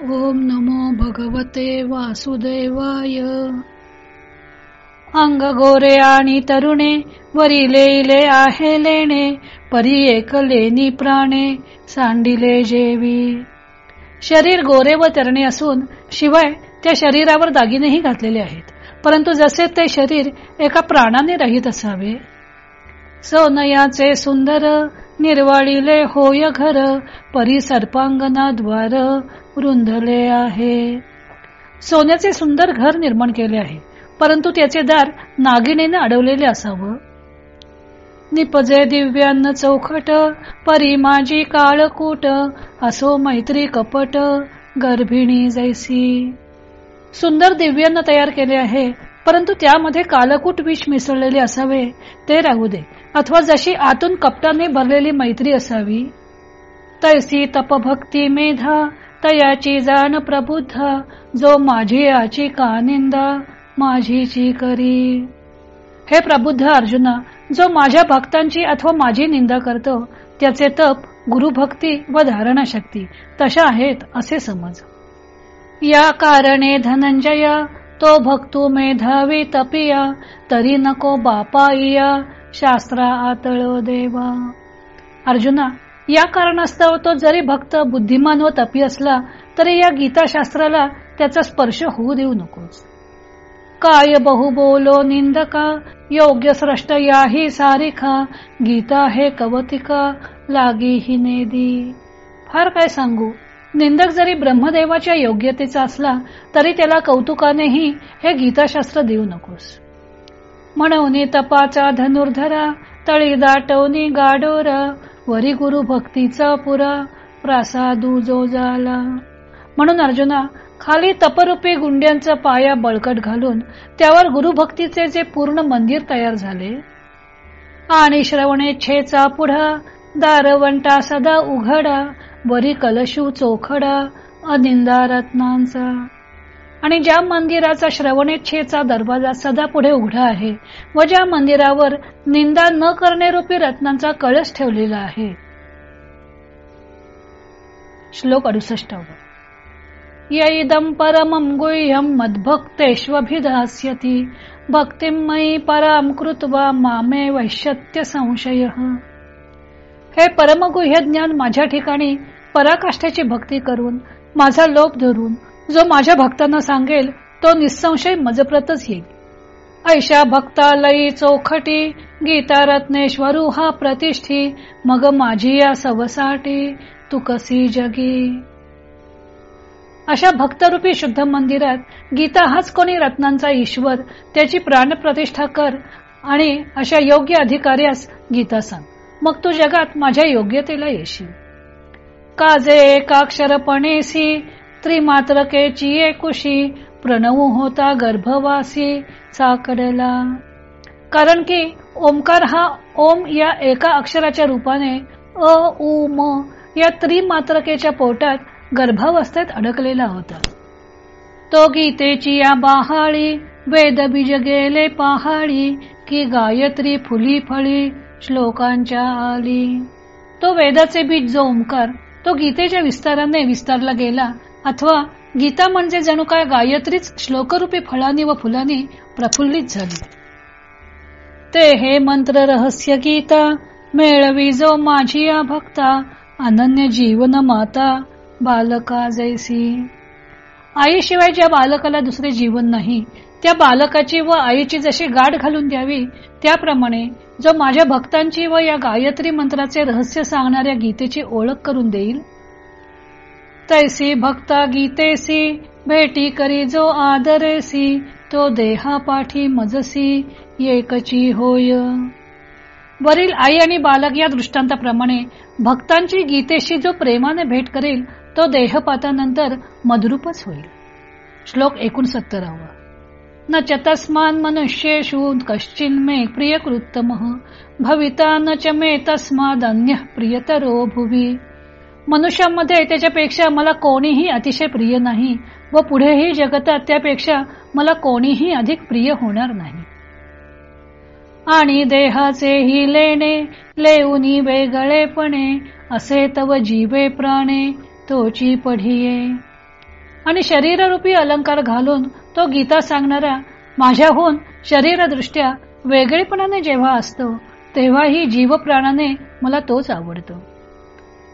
ओम नमो भगवते वासुदेवाय. अंग गोरे आणि तरुणे वरी लेले आहे लेणे परी एक लेणी प्राणे सांडिले जेवी. शरीर गोरे व तरणे असून शिवाय त्या शरीरावर दागिनेही घातलेले आहेत. परंतु जसे ते शरीर एका प्राणाने रहित असावे सोनयाचे सुंदर निर्वाळीले होय घर परी सर्पांगना द्वार रुंधले आहे. सोन्याचे सुंदर घर निर्माण केले आहे परंतु त्याचे दार नागिणीने अडवलेले असावं. निपजे दिव्यान्न चौखट परी माझी काळकूट असो मैत्री कपट गर्भिणी जैसी. सुंदर दिव्यान्न तयार केले आहे परंतु त्यामध्ये कालकूट विष मिसळलेले असावे ते राहू दे. अथवा जशी आतून कपटाने भरलेली मैत्री असावी तैसी तपभक्ती मेधा तयाची जाण प्रबुद्ध जो माझी याची कानिंदा माझीची करी. हे प्रबुद्ध अर्जुना जो माझ्या भक्तांची अथवा माझी निंदा करतो त्याचे तप गुरुभक्ती व धारणा शक्ती तशा आहेत असे समज. या कारणे धनंजया तो भक्तू मेधावी तपिया तरी नको बापाईया शास्त्रा आतळो देवा. अर्जुना या कारणास्तव तो जरी भक्त बुद्धिमान व तपी असला तरी या गीताशास्त्राला त्याचा स्पर्श होऊ देऊ नकोस. काय बहु बोलो निंदका योग्य सृष्ट याही सारिखा गीता हे कवतिका लागी हि नेदी. फार काय सांगू निंदक जरी ब्रह्मदेवाच्या योग्यतेचा असला तरी त्याला कौतुकानेही हे गीताशास्त्र देऊ नकोस. म्हणून तपाचा धनुर्धरा तळी दाटवनी गाडोर वरी गुरु भक्तीचा पुरा प्रासादू जो झाला म्हणून अर्जुना खाली तपरूपी गुंड्यांचा पाया बळकट घालून त्यावर गुरुभक्तीचे जे पूर्ण मंदिर तयार झाले. आणि श्रवणे छेचा पुढा दारवंटा सदा उघडा वरी कलशू चोखडा अनिंदा रत्नांचा. आणि ज्या मंदिराचा श्रवणेच्छेचा दरवाजा सदा पुढे उघडा आहे व ज्या मंदिरावर निंदा न करणे रत्नांचा कळस ठेवलेला आहे. श्लोक अडुसष्ट यदम परमं गुह्यम मद्भक्तेष्वभिधास्यति भक्तिं मयी पराम कृत्वा मामे वैश्यत्य संशय हे परमगुह्य ज्ञान माझ्या ठिकाणी पराकाष्ठाची भक्ती करून माझा लोप धरून जो माझ्या भक्तांना सांगेल तो निसंशय मजप्रतच येईल. ऐशा भक्तालयी चौखटी गीता रत्नेश्वरू हा प्रतिष्ठी मग माझी या सवसाठी तू कसी जगी? अशा भक्तरूपी शुद्ध मंदिरात गीता हाच कोणी रत्नांचा ईश्वर त्याची प्राणप्रतिष्ठा कर आणि अशा योग्य अधिकाऱ्यास गीता सांग. मग तू जगात माझ्या योग्यतेला येशील. काजे एकाक्षरपणेसी त्रिमात्रकेची एकुशी प्रणव होता गर्भवासी चाकडला कारण की ओमकार हा ओम या एका अक्षराच्या रूपाने अ उ म या त्रिमात्रकेच्या पोटात गर्भावस्थेत अडकलेला होता. तो गीतेची या बाहाळी वेद बीज गेले पहाडी की गायत्री फुली फळी श्लोकांच्या आली. तो वेदाचे बीज जो ओंकार तो गीतेच्या विस्ताराने विस्तारला गेला अथवा गीता म्हणजे जणू काय गायत्रीच श्लोकरूपी फळांनी व फुलांनी प्रफुल्लित झाली. ते हे मंत्र रहस्य गीता मेळवी जो माझी या भक्ता अनन्य जीवन माता बालका जैसी. आईशिवाय ज्या बालकाला दुसरे जीवन नाही त्या बालकाची व आईची जशी गाठ घालून द्यावी त्याप्रमाणे जो माझ्या भक्तांची व या गायत्री मंत्राचे रहस्य सांगणाऱ्या गीतेची ओळख करून देईल तैसी भक्ता गीतेसी भेटी करी जो आदरेसी तो देहा पाठी मजसी एकची होय. वरील आई आणि बालक या दृष्टांताप्रमाणे भक्तांची गीतेशी जो प्रेमाने भेट करेल तो देहपातानंतर मधुरूपच होईल. श्लोक एकोणसत्तरावा. न च तस्मान मनुष्येषु कश्चिन मे प्रियकृत्तम भविता न च मे तस्माद अन्य प्रियतरो भुवी। मनुष्यामध्ये त्याच्यापेक्षा मला कोणीही अतिशय प्रिय नाही व पुढेही जगतात त्यापेक्षा मला कोणीही अधिक प्रिय होणार नाही. आणि देहाचे ही लेणे लेऊनी वेगळेपणे असे तव जीवे प्राणे तोची पढिये. आणि शरीररूपी अलंकार घालून तो गीता सांगणारा माझ्याहून शरीरदृष्ट्या वेगळेपणाने जेव्हा असतो तेव्हाही जीवप्राणाने मला तोच आवडतो.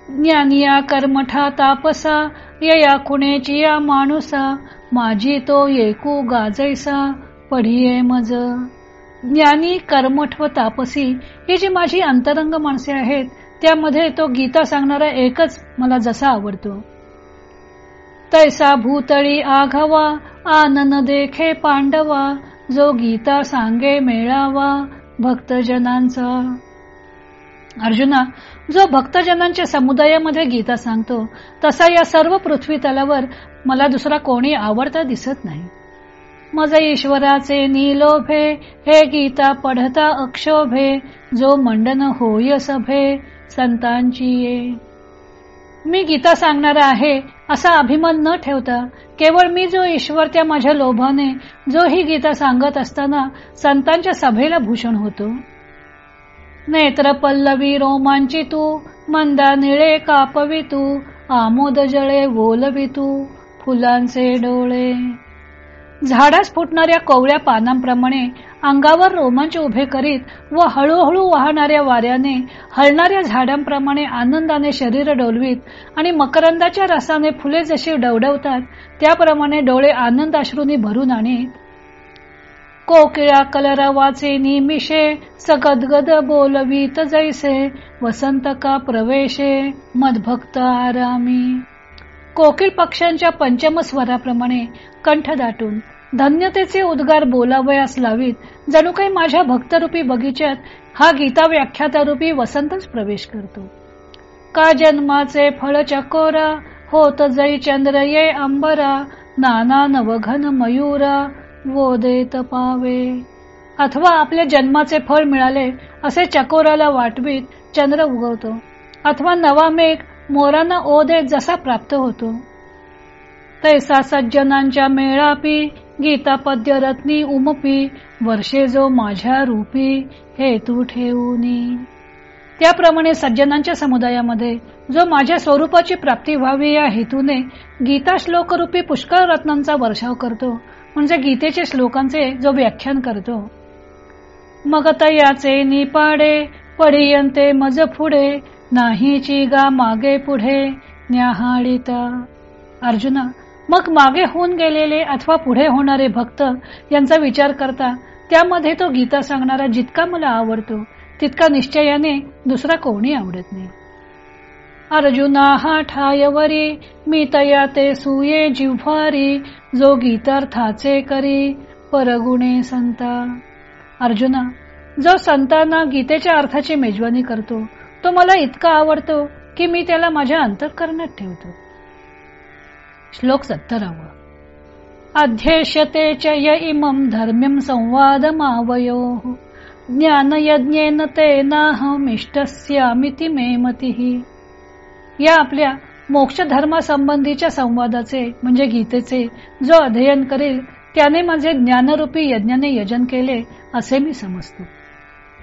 ज्ञानिया कर्मठा तापसा या खुणेची या माणूसा माझी तो येकू गाजैसा पढिये मज. ज्ञानी कर्मठ व तापसी ही जी माझी अंतरंग माणसे आहेत त्यामध्ये तो गीता सांगणारा एकच मला जसा आवडतो. तैसा भूतळी आघावा आनन देखे पांडवा जो गीता सांगे मेळावा भक्तजनांचा. अर्जुना जो भक्तजनांच्या समुदायामध्ये गीता सांगतो तसा या सर्व पृथ्वी तलावर मला दुसरा कोणी आवडता दिसत नाही. मज ईश्वराचे नीलोभे हे गीता पढता अक्षोभे जो मंडन होय सभे संतांची ये. मी गीता सांगणारा आहे असा अभिमान न ठेवता केवळ मी जो ईश्वर त्या माझ्या लोभाने जो ही गीता सांगत असताना संतांच्या सभेला भूषण होतो. नेत्र पल्लवी रोमांची तू मंदा निळे कापवी तू आमोद जळे बोलवी तू फुलांचे डोळे. झाडास फुटणाऱ्या कोवळ्या पानांप्रमाणे अंगावर रोमांच उभे करीत व हळूहळू वाहणाऱ्या वाऱ्याने हलणाऱ्या झाडांप्रमाणे आनंदाने शरीर डोलवीत आणि मकरंदाच्या रसाने फुले जशी डवडवतात त्याप्रमाणे डोळे आनंद अश्रूंनी भरून आणीत. कोकिळा कलरवाचे निमिषे सगदगद बोलवीत जैसे वसंत का प्रवेशे मदभक्त आरामी. कोकिळ पक्ष्यांच्या पंचम स्वराप्रमाणे कंठ दाटून धन्यतेचे उद्गार बोलावयास लावीत जणू काही माझ्या भक्तरूपी बगीच्यात हा गीता व्याख्यातारूपी वसंतच प्रवेश करतो. का जन्माचे फळ चकोरा होत जै चंद्र ये अंबरा नाना नवघन मयुरा वो देत पावे अथवा आपल्या जन्माचे फळ मिळाले असे चकोराला वाटवीत चंद्र उगवतो. अथवा नवा मेघ मोरांना ओदे जसा प्राप्त होतो. तैसा सज्जनांच्या मेळापी गीता पद्य रत्नी उमपी वर्षे जो माझ्या रूपी हे तू ठेवूनी. त्याप्रमाणे सज्जनांच्या समुदायामध्ये जो माझ्या स्वरूपाची प्राप्ती व्हावी या हेतूने गीता श्लोकरूपी पुष्कळ रत्नांचा वर्षाव करतो म्हणजे गीतेचे श्लोकांचे जो व्याख्यान करतो. मग तयाचे निपाडे पडियंते मज पुढे नाहीची गा मागे पुढे न्याहाळीता. अर्जुना मग मागे होऊन गेलेले अथवा पुढे होणारे भक्त यांचा विचार करता त्यामध्ये तो गीता सांगणारा जितका मला आवडतो तितका निश्चयाने दुसरा कोणी आवडत नाही. अर्जुना हा ठायवरी मी तया ते सुये जिव्हारी जो गीतार्थाचे करी. परगुणे संता. अर्जुना जो संतांना गीतेच्या अर्थाची मेजवानी करतो तो मला इतका आवडतो की मी त्याला माझ्या अंतःकरणात ठेवतो. श्लोक सत्तरावा. अध्यक्षते च य इमं धर्म्यं यज्ञेन ज्ञानयज्ञेन तेनाहमिष्टस्यामिति मे मतिः। या आपल्या मोक्ष धर्मासंबंधीच्या संवादाचे म्हणजे गीतेचे जो अध्ययन करेल त्याने माझे ज्ञानरूपी यज्ञाने यजन केले असे मी समजतो.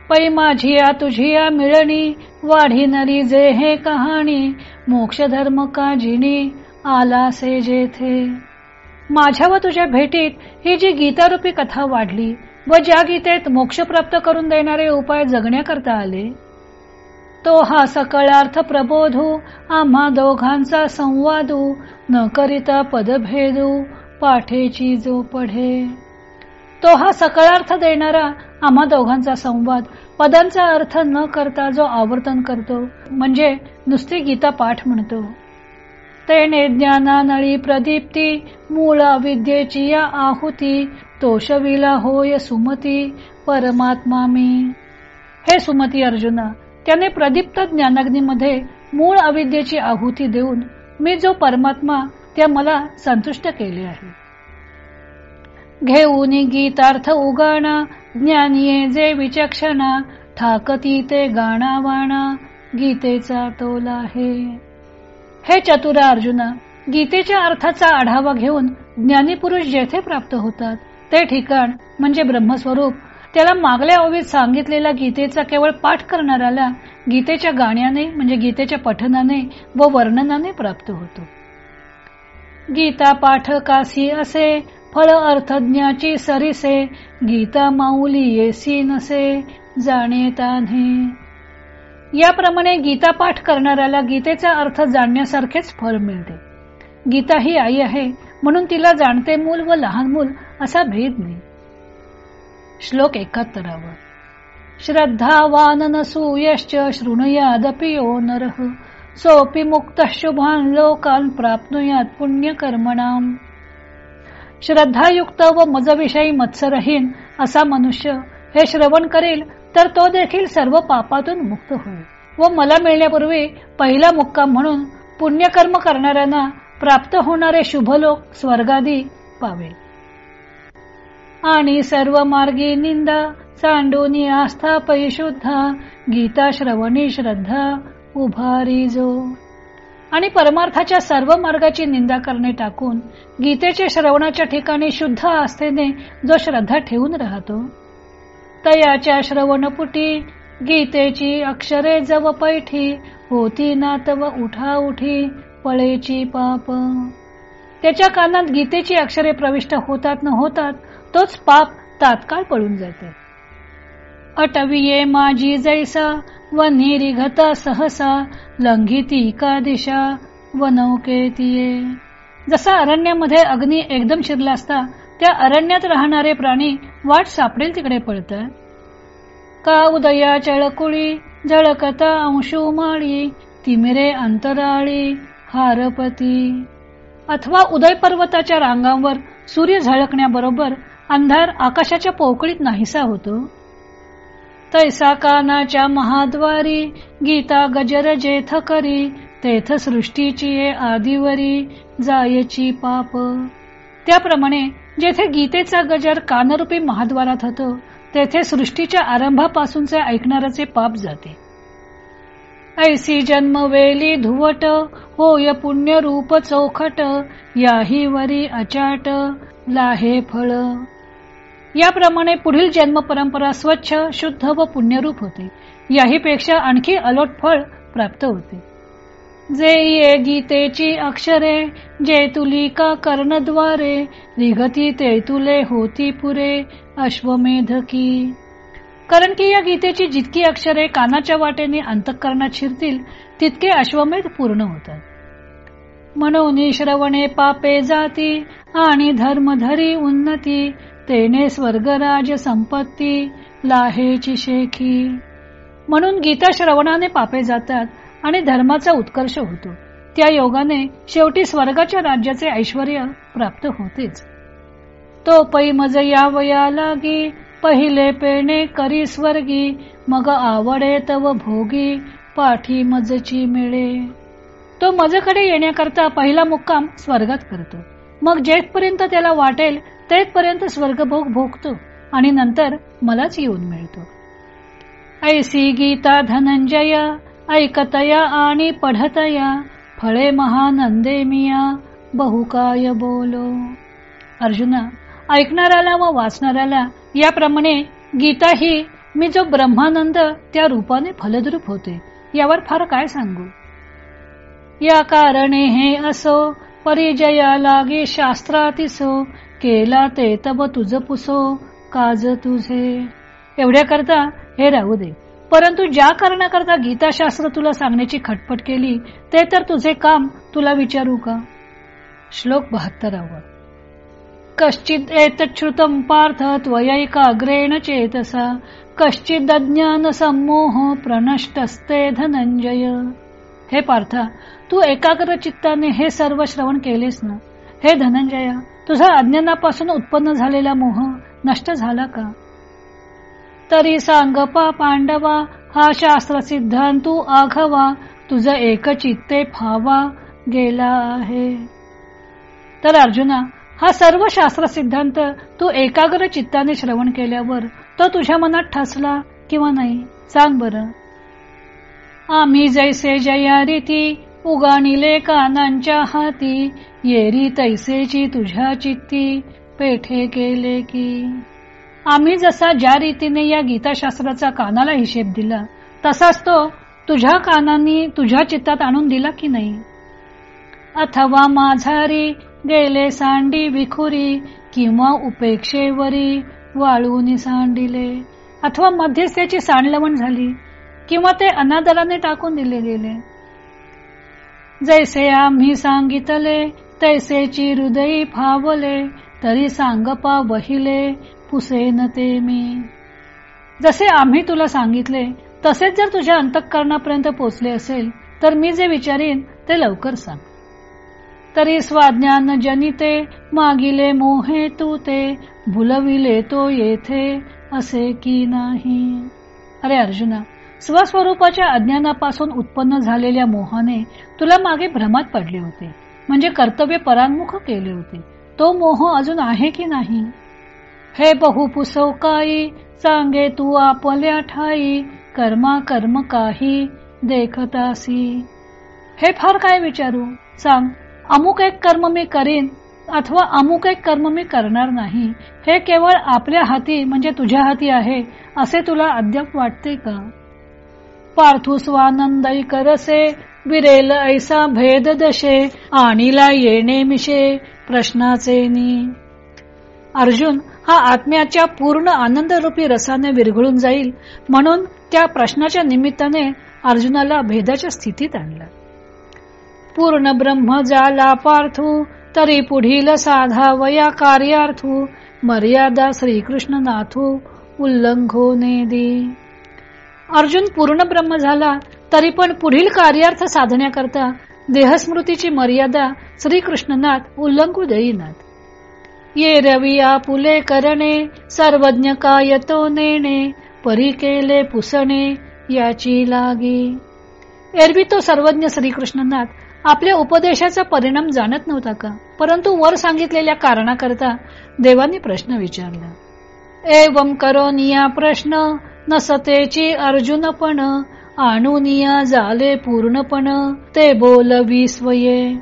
पै माझिया तुझिया मिळणी वाढी नरी जे हे कहाणी मोक्ष धर्म का जिणी आला से जेथे. माझ्या व तुझ्या भेटीत ही जी गीतारूपी कथा वाढली व ज्या गीतेत मोक्ष प्राप्त करून देणारे उपाय जगण्याकरता आले तो हा सकळार्थ प्रबोधू आम्हा दोघांचा संवादू न करिता पदभेदू पाठेची जो पढे तो हा सकळार्थ देणारा आम्हा दोघांचा संवाद पदांचा अर्थ न करता जो आवर्तन करतो म्हणजे नुसती गीता पाठ म्हणतो. तेने ज्ञानानळी प्रदीप्ती मूळ विद्येची या आहुती तोषविला होय सुमती परमात्मा मी. हे सुमती अर्जुना त्याने प्रदीप्त ज्ञानाग्नीमध्ये मूळ अविद्येची आहुती देऊन मी जो परमात्मा त्या मला संतुष्ट केले आहे. घेऊन गीतार्थ उगाणा ज्ञानिये जे विचक्षणा ठाकती ते गाणा वाणा गीतेचा तोला हे हे चतुरा अर्जुना गीतेच्या अर्थाचा आढावा घेऊन ज्ञानीपुरुष जेथे प्राप्त होतात ते ठिकाण म्हणजे ब्रह्मस्वरूप त्याला मागल्या ओवीत सांगितलेला गीतेचा केवळ पाठ करणाऱ्याला गीतेच्या गाण्याने म्हणजे गीतेच्या पठनाने व वर्णनाने प्राप्त होतो. गीता पाठ कासी असे फळ अर्थज्ञाची सरिसे गीता माऊली येसी नसे जाणे ताने याप्रमाणे गीता पाठ करणाऱ्याला गीतेचा अर्थ जाणण्यासारखेच फळ मिळते. गीता ही आई आहे म्हणून तिला जाणते मूल व लहान मूल असा भेद नाही. श्लोक एकाहत्तरावर श्रद्धावान नसूयश्च शृणुयादपि यो नरः सोपी मुक्त शुभान लोकान प्राप्नुयात पुण्यकर्मणाम. श्रद्धायुक्त व मजविषयी मत्सरहीन असा मनुष्य हे श्रवण करेल तर तो देखील सर्व पापातून मुक्त होईल. व मला मिळण्यापूर्वी पहिला मुक्काम म्हणून पुण्यकर्म करणाऱ्यांना प्राप्त होणारे शुभलोक स्वर्गादी पावेल. आणि सर्व मार्गी निंदा सांडोनी आस्था पैशुद्धा गीता श्रवणी श्रद्धा उभारी जो. आणि परमार्थाच्या सर्व मार्गाची निंदा करणे टाकून गीतेच्या श्रवणाच्या ठिकाणी शुद्ध आस्थेने जो श्रद्धा ठेवून राहतो. तयाच्या श्रवणपुटी गीतेची अक्षरे जव पैठी होती ना तव उठा उठी पळेची पाप. त्याच्या कानात गीतेची अक्षरे प्रविष्ट होतात न होतात तोच पाप तात्काळ पळून जाते. अटविये माझी जैसा व निरिघता सहसा लंघिती का दिशा व नौकेतीये जसा अरण्यामध्ये अग्नी एकदम शिरला असता त्या अरण्यात राहणारे प्राणी वाट सापडेल तिकडे पळत का उदया चळकुळी झळकता अंशू माळी तिमिरे अंतराळी हारपती. अथवा उदय पर्वताच्या रांगांवर सूर्य झळकण्याबरोबर अंधार आकाशाच्या पोकळीत नाहीसा होतो. तैसा कानाच्या महाद्वारी गीता गजर जेथ करी तेथ सृष्टीची आदिवरी जायची पाप. त्याप्रमाणे जेथे गीतेचा गजर कानरूपी महाद्वारात होतो तेथे सृष्टीच्या आरंभापासूनचे ऐकणाऱ्याचे पाप जाते. ऐसी जन्मवेली धुवट होय पुण्य रूप चौखट याही वरी अचाट लाहे फळ. याप्रमाणे पुढील जन्म परंपरा स्वच्छ शुद्ध व पुण्यरूप होते. याही पेक्षा आणखी अलोट फळ प्राप्त होते. जे ये गीतेची अक्षरे जे तुली का कर्णद्वारे रिगती ते तुले होती पुरे अश्वमेधकी कारण की या गीतेची जितकी अक्षरे कानाच्या वाटेने अंतःकरणात शिरतील तितके अश्वमेध पूर्ण होतात. म्हणून श्रवणे पापे जाती आणि धर्मधरी उन्नती तेने स्वर्गराज संपत्ती लाहेची शेखी. म्हणून गीता श्रवणाने पापे जातात आणि धर्माचा उत्कर्ष होतो. त्या योगाने शेवटी स्वर्गाच्या राज्याचे ऐश्वर प्राप्त होतेच. तो पै मज यावया लागी पहिले पेणे करी स्वर्गी मग आवडे तव भोगी पाठी मजची मिळे. तो मजकडे येण्याकरता पहिला मुक्काम स्वर्गात करतो. मग जेथपर्यंत त्याला वाटेल तेथपर्यंत स्वर्गभोग भोगतो आणि नंतर मलाच येऊन मिळतो. ऐसी गीता धनंजय ऐकतया आणि पढतया फळे महानंदे मिया बहुकाय बोलो. अर्जुना ऐकणाऱ्याला व वाचणाऱ्याला याप्रमाणे गीता ही मी जो ब्रह्मानंद त्या रूपाने फलद्रूप होते यावर फार काय सांगू? या कारणे हे असो परिजया लागे शास्त्रातिसो केला ते तब तुझ पुसो काज तुझे. एवढ्या करता हे राहू दे. परंतु ज्या कारणाकरता गीताशास्त्र तुला सांगण्याची खटपट केली ते तर तुझे काम तुला विचारू का? श्लोक बहात्तरावा. कश्चित एतच्छ्रुतम पार्थ त्वयैकाग्रेण चेतसा कश्चित अज्ञान सम्मोह प्रणष्टस्ते धनंजय हे पार्थ तू एकाग्र चित्ताने हे सर्व श्रवण केलेस ना? हे धनंजया तुझा अज्ञानापासून उत्पन्न झालेला मोह नष्ट झाला का? तरी सांग पा पांडवा हा शास्त्र सिद्धांतू आघवा तुझ एक चित्ते फावा गेला आहे. तर अर्जुना हा सर्व शास्त्र सिद्धांत तू एकाग्र चित्ताने श्रवण केल्यावर तो तुझ्या मनात ठसला किंवा नाही? सांग बर. आम्ही जैसे जया रीती उगाणिले कानांच्या हाती येरी तैसेची तुझ्या चित्ती पेठे केले की. आम्ही जसा ज्या रीतीने या गीताशास्त्राचा कानाला हिशेब दिला तसाच तो तुझ्या कानांनी तुझ्या चित्तात आणून दिला की नाही. अथवा माझारी गेले सांडी विखुरी किंवा उपेक्षेवरी वाळून सांडिले. अथवा मध्यस्थ्याची सांडलवण झाली किंवा ते अनादराने टाकून दिले गेले. जैसे आम्ही सांगितले तैसेची हृदयी फावले तरी सांगपा वहिले पुसेन ते मी. जसे आम्ही तुला सांगितले तसेच जर तुझ्या अंतःकरणापर्यंत पोचले असेल तर मी जे विचारीन ते लवकर सांग. तरी स्वाज्ञान जनिते मागिले मोहे तू ते भुलविले तो येथे असे की नाही. अरे अर्जुना स्वस्वरूपाच्या अज्ञानापासून उत्पन्न झालेल्या मोहाने तुला मागे भ्रमात पडले होते. म्हणजे कर्तव्य परांमुख केले होते. तो मोह अजून आहे की नाही? हे बहु पुसवकाई सांगे तू आपल्या ठाई कर्मा कर्म काही देखतासी हे फार काय विचारू? सांग अमुक एक कर्म मी करीन अथवा अमुक एक कर्म मी करणार नाही. हे केवळ आपल्या हाती म्हणजे तुझ्या हाती आहे असे तुला अद्याप वाटते का? पार्थू स्वानंदई करसे विरेल ऐसा भेद दशे आणीला येणे मिशे प्रश्नाचे नी. अर्जुन हा आत्म्याच्या पूर्ण आनंद रूपी रसाने विरघळून जाईल म्हणून त्या प्रश्नाच्या निमित्ताने अर्जुनाला भेदाच्या स्थितीत आणला. पूर्ण ब्रह्म जाला पार्थू तरी पुढील साधावया कार्यार्थू मर्यादा श्रीकृष्ण नाथू उल्लंघोने दी अर्जुन पूर्ण ब्रह्म झाला तरी पण पुढील कार्यार्थ साधण्याकरता देहस्मृतीची मर्यादा श्रीकृष्णनाथ उल्लंघू देईनात. ये रवी आपुले करणे सर्वज्ञ कायतो नेणे परी केले पुसणे याची लागी. एरवी तो सर्वज्ञ श्रीकृष्णनाथ आपल्या उपदेशाचा परिणाम जाणत नव्हता का? परंतु वर सांगितलेल्या कारणाकरता देवानी प्रश्न विचारला. एवम करो निया प्रश्न नसतेची अर्जुनपण आणूनिया झाले पूर्णपण ते बोलवी स्वये.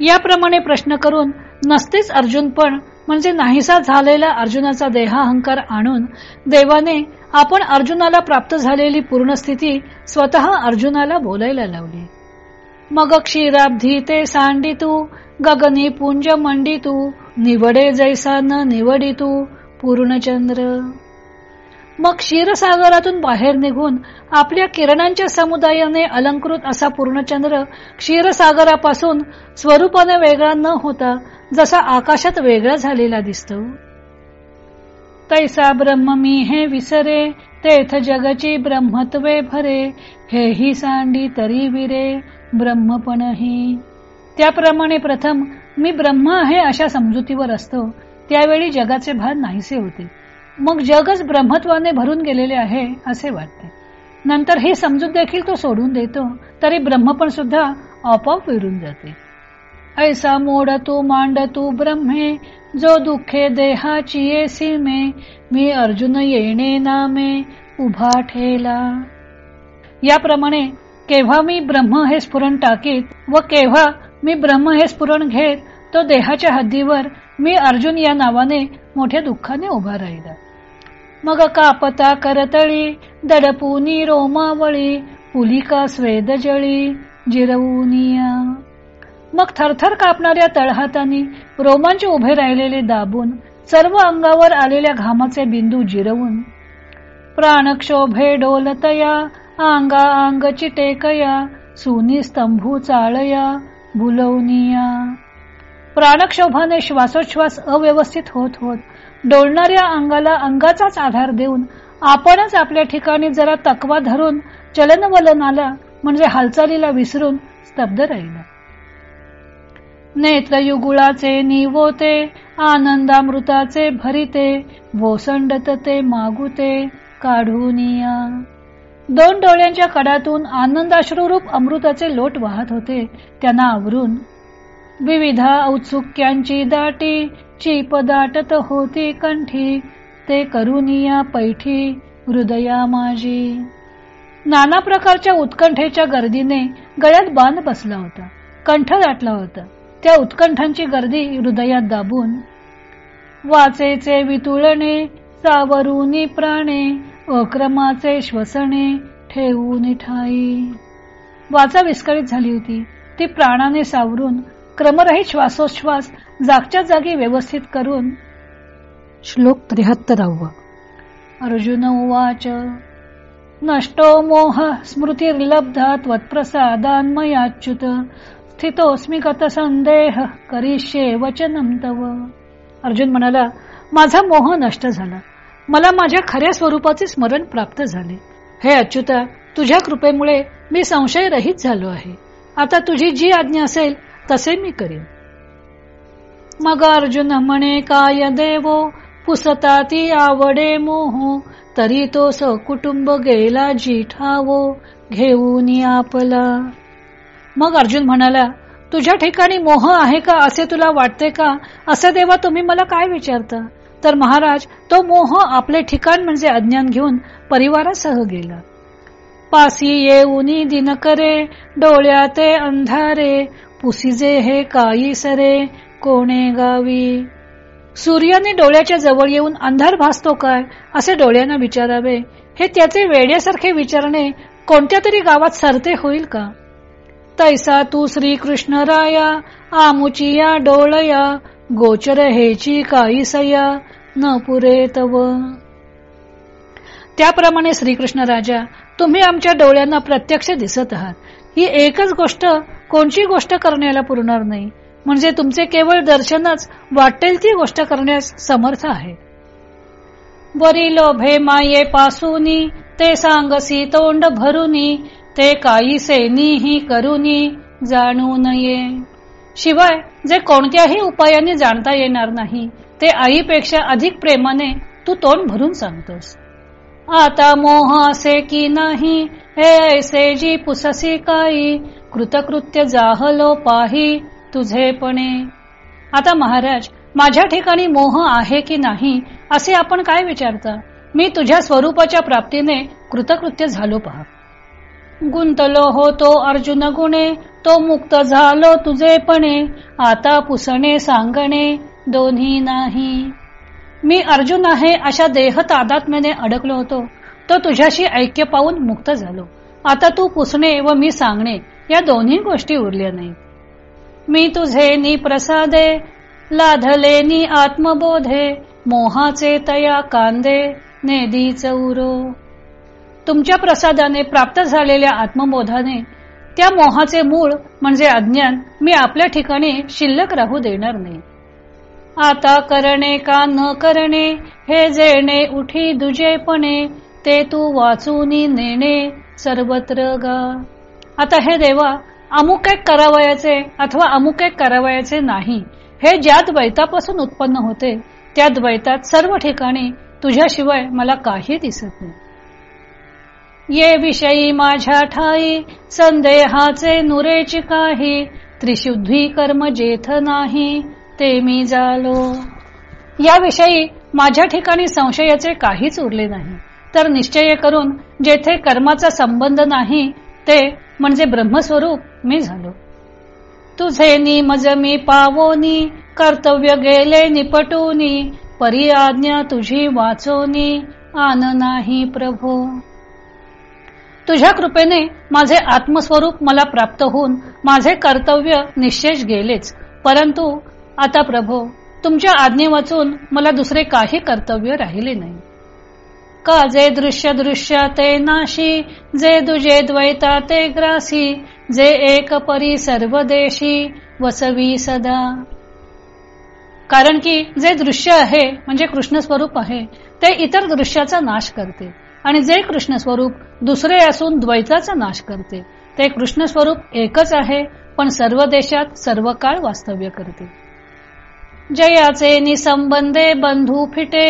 याप्रमाणे प्रश्न करून नसतेच अर्जुन पण म्हणजे नाहीसा झालेला अर्जुनाचा देहाहंकार आणून देवाने आपण अर्जुनाला प्राप्त झालेली पूर्ण स्थिती स्वतः अर्जुनाला बोलायला लावली. मग क्षीराब्धी ते सांडी तू गगनी पुंज मंडितू निवडे जैसा न निवडितू पूर्णचंद्र. मग क्षीरसागरातून बाहेर निघून आपल्या किरणांच्या समुदायाने अलंकृत असा पूर्णचंद्र क्षीरसागरापासून स्वरूपाने वेगळा न होता जसा आकाशात वेगळा झालेला दिसतो. तैसा ब्रह्म मी हे विसरे तेथ जगची ब्रह्मत्वे भरे हे ही सांडी तरी विरे ब्रह्मपणही त्याप्रमाणे प्रथम मी ब्रह्म आहे अशा समजुतीवर असतो त्यावेळी जगाचे भान नाहीसे होते. मग जगच ब्रह्मत्वाने भरून गेलेले आहे असे वाटते. नंतर ही समजूत देखील तो सोडून देतो तरी ब्रह्म पण सुद्धा आपोआप विरून जाते. ऐसा मोड तू मांड तू ब्रह्मे जो दुःखे देहाची ये सीमे मी अर्जुन येणे नामे उभा ठेला. याप्रमाणे केव्हा मी ब्रह्म हे स्फुरण टाकीत व केव्हा मी ब्रह्म हे स्फुरण घेत तो देहाच्या हद्दीवर मी अर्जुन या नावाने मोठ्या दुःखाने उभा राहिला. मग कापता करतळी दडपुनी रोमावळी पुलिका स्वेद जळी जिरवूनिया. मग थरथर कापणाऱ्या तळहातानी रोमांच उभे राहिलेले दाबून सर्व अंगावर आलेल्या घामाचे बिंदू जिरवून प्राणक्षोभे डोलतया अंगा अंग टेकया सुनी स्तंभू चाळया बुलवनिया. प्राणक्षोभाने श्वासोच्छ्वास अव्यवस्थित होत होत डोलणाऱ्या अंगाला अंगाचाच आधार देऊन आपणच आपल्या ठिकाणी जरा तकवा धरून चलनवलनाला म्हणजे हालचालीला विसरून स्तब्ध राहिला. नेत्रयुगुळाचे निवोते आनंदामृताचे भरिते वोसंडत ते मागुते काढूनिया. दोन डोळ्यांच्या कडातून आनंदाश्रूप अमृताचे लोट वाहत होते त्यांना आवरून विविध औत्सुक्यांची दाटी चीप दाटत होती कंठी ते करुनिया पैठी हृदया माझी नाना प्रकारच्या उत्कंठेच्या गर्दीने गळ्यात बांध बसला होता कंठ दाटला होता. त्या उत्कंठांची गर्दी हृदयात दाबून. वाचेचे वितुळणे सावरुनी प्राणे अक्रमाचे श्वसने ठेवून ठाई. वाचा विस्कळीत झाली होती ती प्राणाने सावरून क्रमरहित श्वासोच्छ्वास जागच्या जागी व्यवस्थित करून श्लोक त्र्याहत्तरावा अर्जुन उवाच नष्टो मोह स्मृतिर्लब्धा त्वत्प्रसादान्मयाच्युत स्थितोस्मी संदेह करिष्ये वचनम तव. अर्जुन म्हणाला माझा मोह नष्ट झाला. मला माझ्या खऱ्या स्वरूपाचे स्मरण प्राप्त झाले. हे अच्युता तुझ्या कृपेमुळे मी संशय रहित झालो आहे. आता तुझी जी आज्ञा असेल तसे मी करेन. मग अर्जुन म्हणे काय देवो पुसता ती आवडे मोह तरी तो स कुटुंब गेला जिठावो घेऊन आपला. मग अर्जुन म्हणाला तुझ्या ठिकाणी मोह आहे का? असे तुला वाटते का? असे देवा तुम्ही मला काय विचारता? तर महाराज तो मोह आपले ठिकाण म्हणजे अज्ञान घेऊन परिवारासह गेला. पासी येऊनी दिन करे डोळ्याते अंधारे पुसीजे हे काई सरे कोणे गावी? सूर्याने डोळ्याच्या जवळ येऊन अंधार भासतो काय असे डोळ्यांना विचारावे. हे त्याचे वेड्यासारखे विचारणे कोणत्या तरी गावात सरते होईल का? तैसा तू श्रीकृष्ण राया आमुचिया डोळया गोचर हेची काळी सया न पुरे तव. त्याप्रमाणे श्रीकृष्ण राजा तुम्ही आमच्या डोळ्यांना प्रत्यक्ष दिसत आहात. ही एकच गोष्ट कोणची गोष्ट करण्याला पुरणार नाही. म्हणजे तुमचे केवळ दर्शनच वाटेल ती गोष्ट करण्यास समर्थ आहे. वरी लोभे माये पासूनी ते सांगसी तोंड भरुनी ते काही सेनीही करुनी जाणू नये. शिवाय जे कोणत्याही उपायाने जाणता येणार नाही ते आईपेक्षा अधिक प्रेमाने तू तोंड भरून सांगतोस. आता मोह असे की नाही हे ऐसे जी पुससी काही कृतकृत्य जाहलो पाही तुझेपणे आता महाराज माझ्या ठिकाणी मोह आहे की नाही असे आपण काय विचारता? मी तुझ्या स्वरूपाच्या प्राप्तीने कृतकृत्य झालो पहा. गुंतलो होतो अर्जुन गुणे तो मुक्त झालो तुझेपणे आता पुसणे सांगणे दोन्ही नाही. मी अर्जुन आहे अशा देह तादात्म्याने अडकलो होतो. तो तुझ्याशी ऐक्य पाहून मुक्त झालो. आता तू पुसणे व मी सांगणे या दोन्ही गोष्टी उरल्या नाही मी तुझे नि प्रसादे लाधले नि आत्मबोधे मोहाचे तया कांदे नेदी चौरो. तुमच्या प्रसादाने प्राप्त झालेल्या आत्मबोधाने त्या मोहाचे मूळ म्हणजे अज्ञान मी आपल्या ठिकाणी शिल्लक राहू देणार नाही. आता करणे का न करणे? हे जेणे उठी दुजेपणे ते तू वाचून नेणे सर्वत्र गा. आता हे देवा अमुक एक करावयाचे अथवा अमुक एक करावयाचे नाही. हे ज्या द्वैतापासून उत्पन्न होते त्या द्वैतात सर्व ठिकाणी तुझ्याशिवाय मला काही दिसत नाही. ये विषयी माझ्या ठाई संदेहाचे नुरेची काही त्रिशुद्धी कर्म जेथ नाही. ते मी झालो याविषयी माझ्या ठिकाणी संशयाचे काहीच उरले नाही. तर निश्चय करून जेथे कर्माचा संबंध नाही ते म्हणजे ब्रह्मस्वरूप मी झालो. तुझे नी मज मी पावोनी कर्तव्य गेले निपटूनी परी आज्ञा तुझी वाचोनी आन नाही प्रभू. तुझ्या कृपेने माझे आत्मस्वरूप मला प्राप्त होऊन माझे कर्तव्य निश्चेष गेलेच परंतु आता प्रभो तुमच्या आज्ञे वाचून मला दुसरे काही कर्तव्य राहिले नाही. का जे दृश्य दृश्य ते नाशी जे दुजे द्वैता ते ग्रासी जे एक परी सर्व देशी वसवी सदा. कारण की जे दृश्य आहे म्हणजे कृष्ण स्वरूप आहे ते इतर दृश्याचा नाश करते. आणि जे कृष्ण स्वरूप दुसरे असून द्वैताचा नाश करते ते कृष्ण स्वरूप एकच आहे पण सर्व देशात सर्व काळ वास्तव्य करते. जयाचे निसंबंधे बंधू फिटे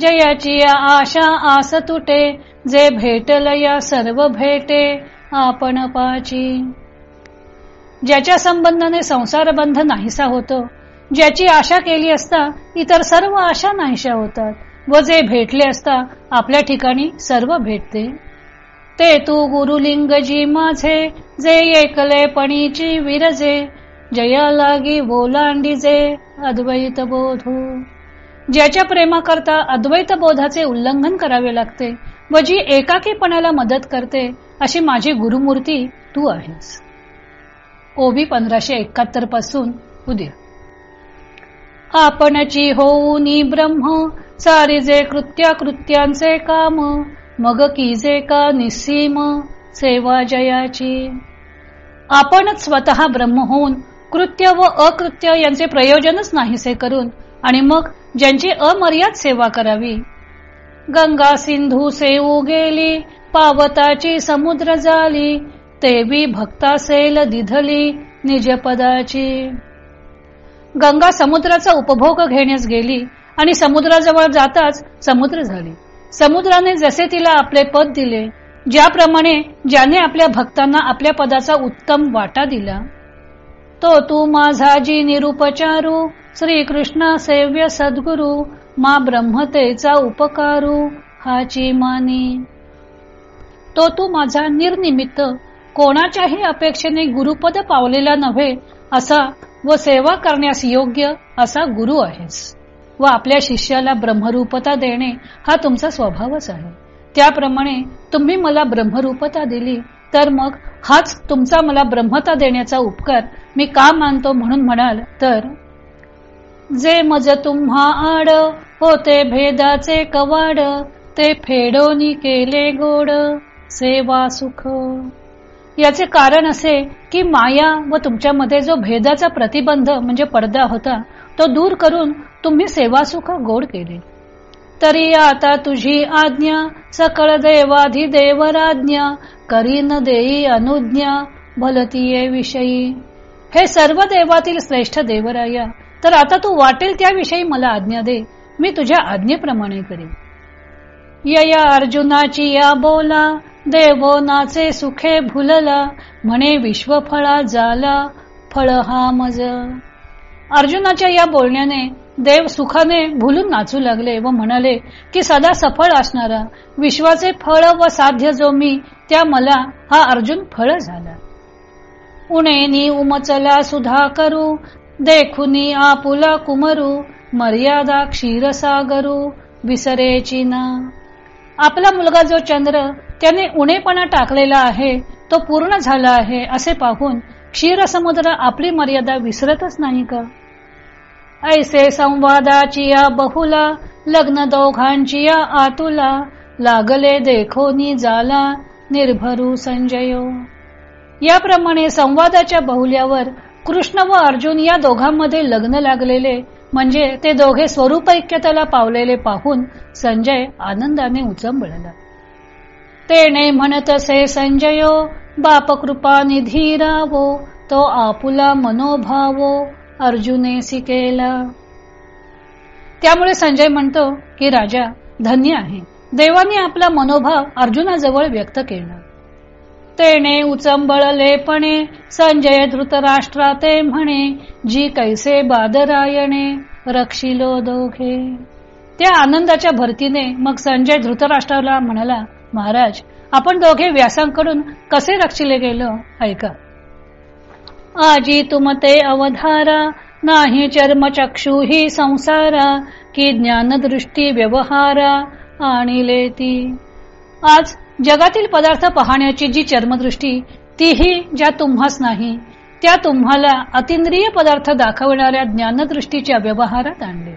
जयाची आशा आस तुटे जे भेटल या सर्व भेटे आपण पाची. ज्याच्या संबंधाने संसार बंध नाहीसा होतो ज्याची आशा केली असता इतर सर्व आशा नाहीशा होतात व जे भेटले असता आपल्या ठिकाणी सर्व भेटते. ते तू गुरुलिंगजी माझे जे एकले पणीची विरजे जया लागी बोलांडी जे अद्वैत बोध ज्याच्या प्रेमाकरता अद्वैत बोधाचे उल्लंघन करावे लागते व जी एकाकीपणाला मदत करते अशी माझी गुरुमूर्ती तू आहेस. ओबी पंधराशे एकाहत्तरपासून उद्या. आपणची होऊनी ब्रह्म सारी जे कृत्या कृत्यांचे काम मग कीजे का निसीम सेवा जयाची. आपणच स्वतः ब्रह्म होऊन कृत्य व अकृत्य यांचे प्रयोजनच नाहीसे करून आणि मग ज्यांची अमर्याद सेवा करावी. गंगा सिंधू सेऊ गेली पावताची समुद्र झाली तेवी भक्ता सेल दिधली निजपदाची. गंगा समुद्राचा उपभोग घेण्यास गेली आणि समुद्राजवळ जाताच समुद्र झाली. समुद्राने जसे तिला आपले पद दिले ज्याप्रमाणे ज्याने आपल्या भक्तांना आपल्या पदाचा उत्तम वाटा दिला. तो तू माझा जी निरुपचारू श्रीकृष्ण सेव्य सद्गुरु मा ब्रह्मतेचा उपकारू. हाची मानी. तो तू माझा निर्निमित्त कोणाच्याही अपेक्षेने गुरुपद पावलेला नव्हे असा व सेवा करण्यास योग्य असा गुरु आहेस. व आपल्या शिष्याला ब्रह्मरूपता देणे हा तुमचा स्वभावच आहे. त्याप्रमाणे तुम्ही मला ब्रह्मरूपता दिली तर मग हाच तुमचा मला ब्रह्मता देण्याचा उपकार मी का मानतो म्हणून म्हणाल तर जे मज तुम्हा आड होते भेदाचे कवाड ते फेडोनी केले गोड सेवा सुख. याचे कारण असे की माया व तुमच्यामध्ये जो भेदाचा प्रतिबंध म्हणजे पडदा होता तो दूर करून तुम्ही सेवासुख गोड केले. तरी आता तुझी आज्ञा सकळ देवाधी देवराज्ञा करीन देई अनुज्ञा भलतीये विषयी. हे सर्व देवातील श्रेष्ठ देवराया तर आता तू वाटेल त्याविषयी मला आज्ञा दे मी तुझ्या आज्ञेप्रमाणे करेन. यया अर्जुनाची या बोला देवो नाचे सुखे भुलला म्हणे विश्वफळा जाला फळ हा मज. अर्जुनाच्या या बोलण्याने देव सुखाने भुलून नाचू लागले व म्हणाले की सदा सफळ असणारा विश्वाचे फळ व साध्य जो मी त्या मला हा अर्जुन फळ झाला. उणेनी उमचला सुधा करू देखुनी आपुला कुमरू मर्यादा क्षीरसागरू विसरेची ना आपला मुलगा जो चंद्र त्याने उणेपणा टाकलेला आहे तो पूर्ण झाला आहे असे पाहून क्षीर समुद्र आपली मर्यादा विसरतच नाही का? ऐसे संवादाची या बहुला लग्न दोघांची या आतुला लागले देखोनी जाला निर्भरू संजयो. याप्रमाणे संवादाच्या बहुल्यावर कृष्ण व अर्जुन या दोघांमध्ये लग्न लागलेले म्हणजे ते दोघे स्वरूप ऐक्यताला पावलेले पाहून संजय आनंदाने उचंबळला. तेने म्हणतसे संजयो बाप कृपा निधीरावो तो आपुला मनोभावो अर्जुने सिकेला त्यामुळे संजय म्हणतो की राजा धन्य आहे. देवाने आपला मनोभाव अर्जुनाजवळ व्यक्त केला. तेने उचंबळलेपणे संजय धृतराष्ट्रा ते म्हणे जी कैसे बादरायणे रक्षिलो दोघे. त्या आनंदाच्या भरतीने मग संजय धृतराष्ट्राला म्हणाला महाराज आपण दोघे व्यासांकडून कसे रक्षिले गेलो? ऐका. आजी तुमते अवधारा नाही चर्मचक्षु ही संसारा की ज्ञानदृष्टी व्यवहारा आणि लेती आज जगातील पदार्थ पाहण्याची जी चर्मदृष्टी तीही ज्या तुम्हास नाही त्या तुम्हाला अतिंद्रिय पदार्थ दाखवणाऱ्या ज्ञानदृष्टीच्या व्यवहारात आणले.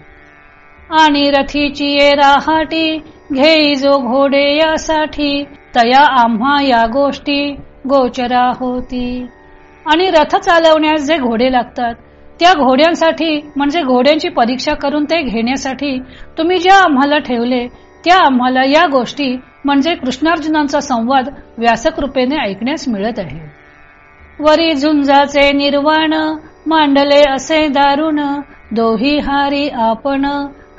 आणि रथीची ये राहाटी घेई जो घोडे यासाठी तया आम्हा या गोष्टी गोचरा होती. आणि रथ चालवण्यास जे घोडे लागतात त्या घोड्यांसाठी म्हणजे घोड्यांची परीक्षा करून ते घेण्यासाठी तुम्ही ज्या आम्हाला ठेवले त्या आम्हाला या गोष्टी म्हणजे कृष्णार्जुनांचा संवाद व्यासकृपेने ऐकण्यास मिळत आहे. वरी झुंजाचे निर्वाण मांडले असे दारुण दोही हारी आपण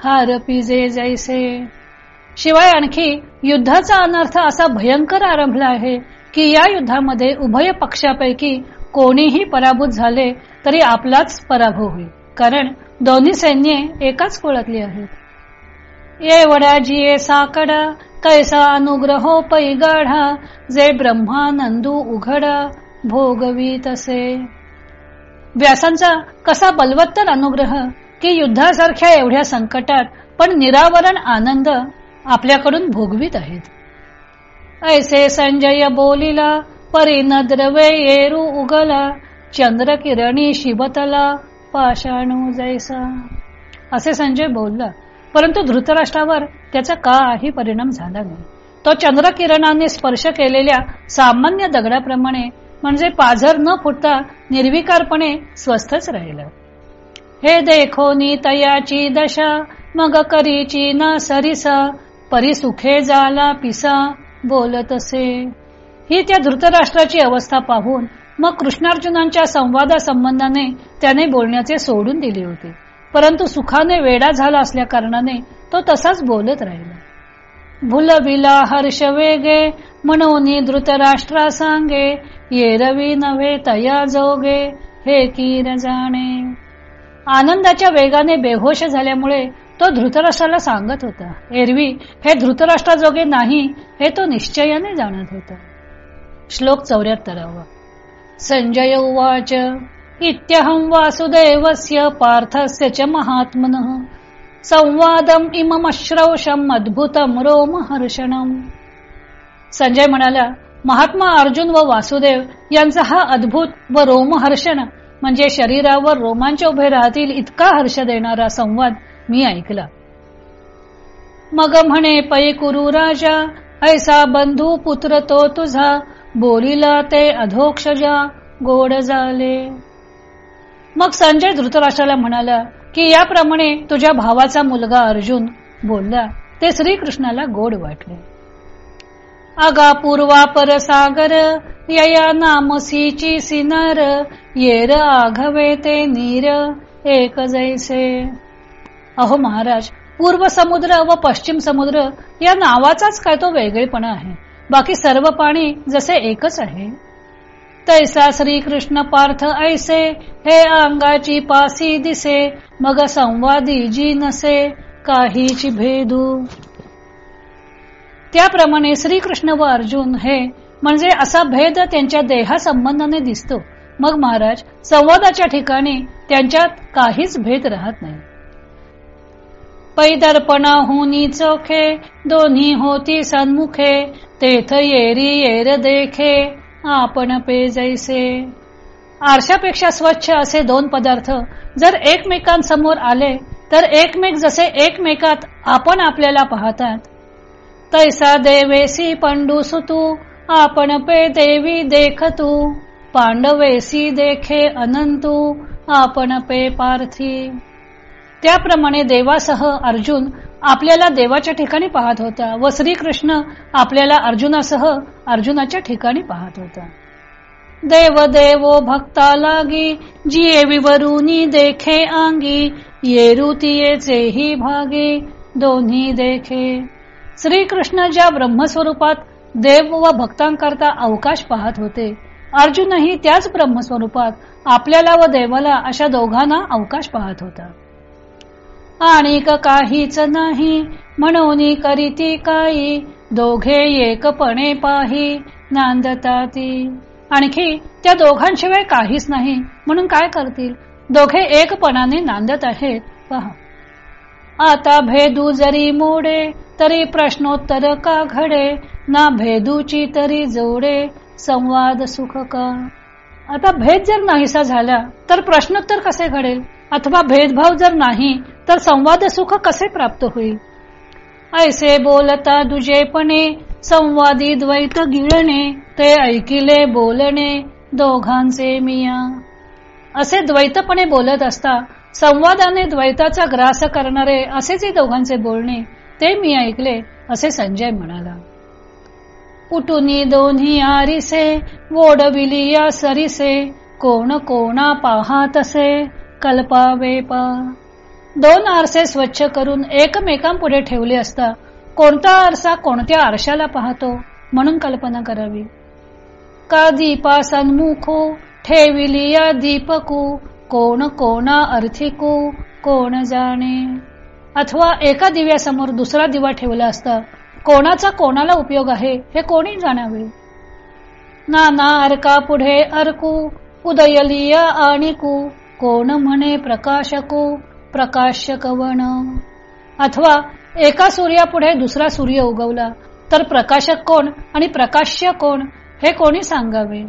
हार पिजे जैसे. शिवाय आणखी युद्धाचा अनर्थ असा भयंकर आरंभला आहे की या युद्धामध्ये उभय पक्षापैकी कोणीही पराभूत झाले तरी आपलाच पराभव होईल. कारण दोन्ही सैन्ये एकाच कुळातली आहेत. एवढ्या जिये साकडा कैसा अनुग्रहो पैगाढा जे ब्रह्मानंदू उघडा भोगवी तसे. व्यासांचा कसा बलवत्तर अनुग्रह की युद्धासारख्या एवढ्या संकटात पण निरावरण आनंद आपल्याकडून भोगवीत आहेत. ऐसे संजय बोलिला परी नद्रवे येरू उगला चंद्र किरणी शिवतला पाषाणू जैसा. असे संजय बोलला. परंतु धृतराष्ट्रावर त्याचा काही परिणाम झाला नाही. तो चंद्र किरणाने स्पर्श केलेल्या सामान्य दगडाप्रमाणे म्हणजे पाझर न फुटता निर्विकारपणे स्वस्थच राहिलं. हे देखो नी तयाची दशा मग करीची ना सरिसा परी सुखे जाला पिसा बोलत असे. ही त्या धृतराष्ट्राची अवस्था पाहून मग कृष्णार्जुनांच्या संवादा संबंधाने त्याने बोलण्याचे सोडून दिले होते. परंतु सुखाने वेडा झाला असल्या कारणाने तो तसाच बोलत राहिला. भुलविला हर्ष वेगे म्हणून धृतराष्ट्रा सांगे ये रवी नव्हे तया जोगे हे कीर जाणे. आनंदाच्या वेगाने बेहोश झाल्यामुळे तो धृतराष्ट्राला सांगत होता एरवी हे धृतराष्ट्राजोगे नाही हे तो निश्चयाने जाणत होता. श्लोक चौऱ्याहत्तरावा. संजय उवाच इत्यहं वासुदेवस्य पार्थस्य च महात्मन. संवादम इममश्रौषम अद्भुतम रोमहर्षणम. संजय म्हणाला महात्मा अर्जुन व वासुदेव यांचा हा अद्भुत व रोमहर्षण म्हणजे शरीरावर रोमांच उभे राहतील इतका हर्ष देणारा संवाद मी ऐकला. मग म्हणे पै कुरु राजा ऐसा बंधू पुत्र तो तुझा बोलिला ते अधोक्षजा गोड झाले. मग संजय धृतराष्ट्राला म्हणाला की याप्रमाणे तुझ्या भावाचा मुलगा अर्जुन बोलला ते श्रीकृष्णाला गोड वाटले. अगा पूर्वा परसागर यया नामसीची सिनर येर आघवे ते नीर एक जैसे. अहो महाराज पूर्व समुद्र व पश्चिम समुद्र या नावाचाच काय तो वेगळेपणा आहे. बाकी सर्व पाणी जसे एकच आहे. तैसा श्री कृष्ण पार्थ ऐसे हे अंगाची पासी दिसे मग संवादी जी नसे काहीची भेदू. त्याप्रमाणे श्रीकृष्ण व अर्जुन हे म्हणजे असा भेद त्यांच्या देहा संबंधाने दिसतो. मग महाराज संवादाच्या ठिकाणी त्यांच्यात काहीच भेद राहत नाही. पैदर्पणा होनी चोखे दोन्ही होती सन्मुखे तेथ येरी येर देखे आपण पे जैसे. आरशापेक्षा स्वच्छ असे दोन पदार्थ जर एकमेकांसमोर आले तर एकमेक जसे एकमेकात आपण आपल्याला पाहतात. तैसा देवेसी पंडू सुतू आपण पे देवी देखतू. पांडवेसी देखे अनंतू आपण पे पार्थी. त्याप्रमाणे देवासह अर्जुन आपल्याला देवाच्या ठिकाणी पाहत होता व श्रीकृष्ण आपल्याला अर्जुनासह अर्जुनाच्या ठिकाणी पाहत होता. देव देवो भक्ता लागी जिये विवरुनी देखे आंगी येरुतीयेचेही भागे दोन्ही देखे. श्रीकृष्ण ज्या ब्रह्मस्वरूपात देव व भक्तांकरता अवकाश पाहत होते अर्जुनही त्याच ब्रह्मस्वरूपात आपल्याला व देवाला अशा दोघांना अवकाश पाहत होता. आणि काहीच नाही. म्हणून करीती काही दोघे एकपणे पाही नांदता ती. आणखी त्या दोघांशिवाय काहीच नाही. म्हणून काय करतील? दोघे एकपणाने नांदत आहेत. पहा. आता भेदू जरी मोडे तरी प्रश्नोत्तर का घडे? ना भेदूची तरी जोडे संवाद सुख का? आता भेद जर नाहीसा झाला तर प्रश्नोत्तर कसे घडेल? अथवा भेदभाव जर नाही तर संवाद सुख कसे प्राप्त होईल? ऐसे बोलता दुजेपणे संवादी द्वैत गिळणे ते ऐकिले बोलणे दोघांचे मिया. असे द्वैतपणे बोलत असता संवादाने द्वैताचा ग्रास करणारे असे जे दोघांचे बोलणे ते मी ऐकले असे संजय म्हणाला. उठुनी दोन्ही आरिसे वोडविलिया सरिसे कोण कोणा पाहातसे कल्पावे पा दोन आरसे स्वच्छ करून एकमेकांपुढे ठेवले असता कोणता आरसा कोणत्या आरशाला पाहतो म्हणून कल्पना करावी. का दीपा ठेविली ठेविलिया दीपकू कोण कोणा अर्थिकू कोण जाणे. अथवा एका दिव्यासमोर दुसरा दिवा ठेवला असता कोणाचा कोणाला उपयोग आहे हे कोणी जाणावे. नाना अर्का पुढे अर्कू उदयलिया आणिकू कोण म्हणे प्रकाशकू प्रकाश्य कवण अथवा एका सूर्यापुढे दुसरा सूर्य उगवला तर प्रकाशक कोण आणि प्रकाश्य कोण हे कोणी सांगावे?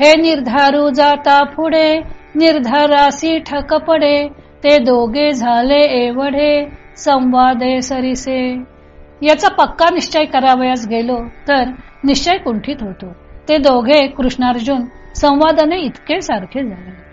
हे निर्धारू जाता पुढे निर्धारासी ठक पडे ते दोघे झाले एवढे संवादे सरिसे. याचा पक्का निश्चय करावयास गेलो तर निश्चय कुंठित होतो. ते दोघे कृष्णार्जुन संवादाने इतके सारखे झाले.